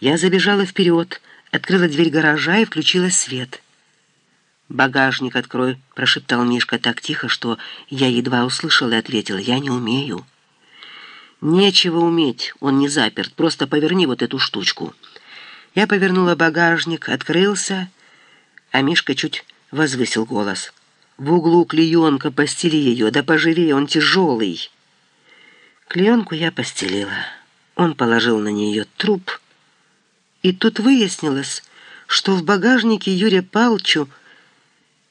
Я забежала вперед, открыла дверь гаража и включила свет. «Багажник открой», — прошептал Мишка так тихо, что я едва услышала и ответила, «Я не умею». «Нечего уметь, он не заперт, просто поверни вот эту штучку». Я повернула багажник, открылся, а Мишка чуть возвысил голос. «В углу клеенка, постели ее, да поживее, он тяжелый». Клеенку я постелила. Он положил на нее труп, и тут выяснилось, что в багажнике Юрия Палчу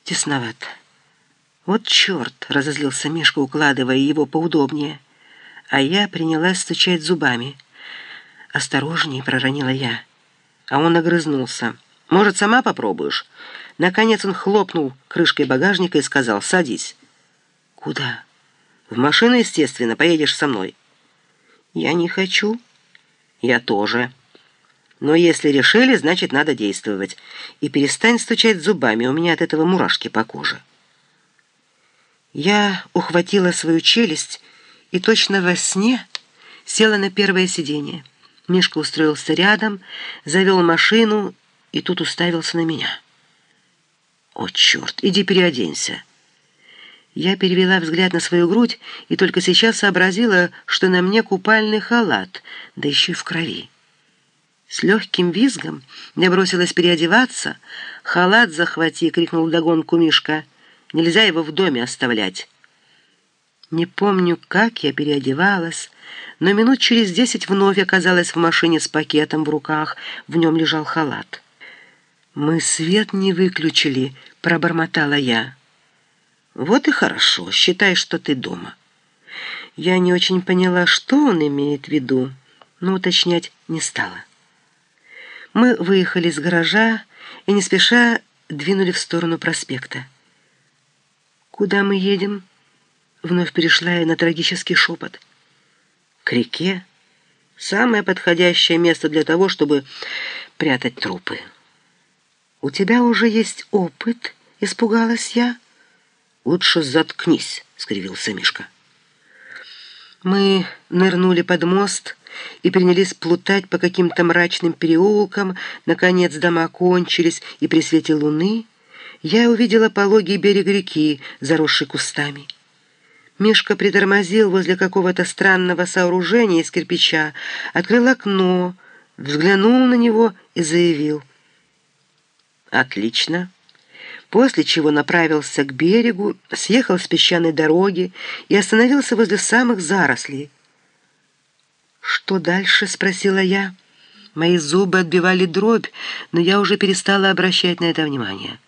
тесновато. «Вот черт!» — разозлился Мишка, укладывая его поудобнее. А я принялась стучать зубами. «Осторожней!» — проронила я. А он огрызнулся. «Может, сама попробуешь?» Наконец он хлопнул крышкой багажника и сказал «Садись». «Куда?» «В машину, естественно. Поедешь со мной». «Я не хочу». «Я тоже». «Но если решили, значит, надо действовать. И перестань стучать зубами, у меня от этого мурашки по коже». Я ухватила свою челюсть и точно во сне села на первое сиденье. Мишка устроился рядом, завел машину и тут уставился на меня. «О, черт, иди переоденься!» Я перевела взгляд на свою грудь и только сейчас сообразила, что на мне купальный халат, да еще и в крови. С легким визгом я бросилась переодеваться. «Халат захвати!» — крикнул вдогонку Мишка. «Нельзя его в доме оставлять!» Не помню, как я переодевалась, но минут через десять вновь оказалась в машине с пакетом в руках, в нем лежал халат. «Мы свет не выключили», — пробормотала я. «Вот и хорошо, считай, что ты дома». Я не очень поняла, что он имеет в виду, но уточнять не стала. Мы выехали из гаража и не спеша двинули в сторону проспекта. «Куда мы едем?» Вновь перешла я на трагический шепот. «К реке. Самое подходящее место для того, чтобы прятать трупы». «У тебя уже есть опыт?» — испугалась я. «Лучше заткнись», — скривился Мишка. Мы нырнули под мост и принялись плутать по каким-то мрачным переулкам. Наконец дома кончились, и при свете луны я увидела пологий берег реки, заросший кустами. Мишка притормозил возле какого-то странного сооружения из кирпича, открыл окно, взглянул на него и заявил. «Отлично!» после чего направился к берегу, съехал с песчаной дороги и остановился возле самых зарослей. «Что дальше?» — спросила я. Мои зубы отбивали дробь, но я уже перестала обращать на это внимание.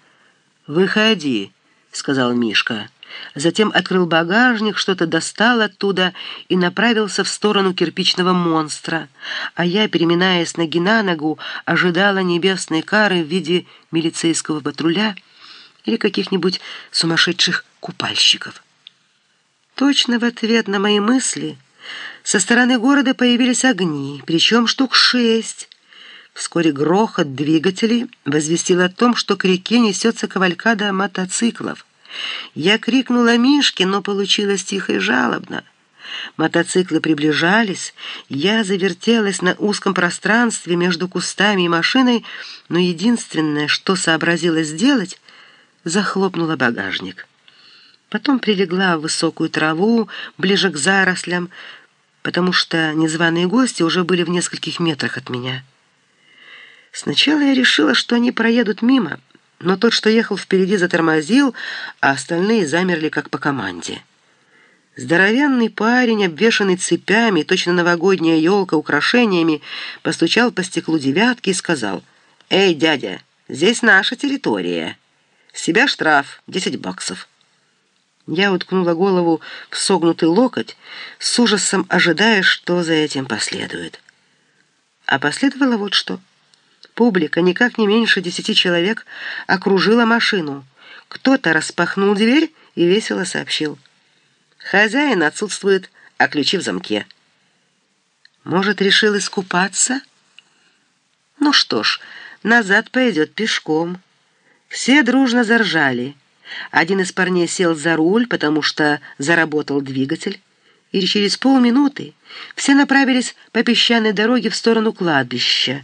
«Выходи», — сказал Мишка. Затем открыл багажник, что-то достал оттуда и направился в сторону кирпичного монстра, а я, переминаясь ноги на ногу, ожидала небесной кары в виде милицейского патруля — или каких-нибудь сумасшедших купальщиков. Точно в ответ на мои мысли со стороны города появились огни, причем штук шесть. Вскоре грохот двигателей возвестил о том, что к реке несется кавалькада мотоциклов. Я крикнула Мишке, но получилось тихо и жалобно. Мотоциклы приближались, я завертелась на узком пространстве между кустами и машиной, но единственное, что сообразила сделать, захлопнула багажник. Потом прилегла в высокую траву, ближе к зарослям, потому что незваные гости уже были в нескольких метрах от меня. Сначала я решила, что они проедут мимо, но тот, что ехал впереди, затормозил, а остальные замерли как по команде. Здоровенный парень, обвешанный цепями, точно новогодняя елка украшениями, постучал по стеклу девятки и сказал, «Эй, дядя, здесь наша территория». Себя штраф, 10 баксов. Я уткнула голову в согнутый локоть, с ужасом ожидая, что за этим последует. А последовало вот что. Публика, никак не меньше десяти человек, окружила машину. Кто-то распахнул дверь и весело сообщил. «Хозяин отсутствует, а ключи в замке». «Может, решил искупаться?» «Ну что ж, назад пойдет пешком». Все дружно заржали. Один из парней сел за руль, потому что заработал двигатель, и через полминуты все направились по песчаной дороге в сторону кладбища.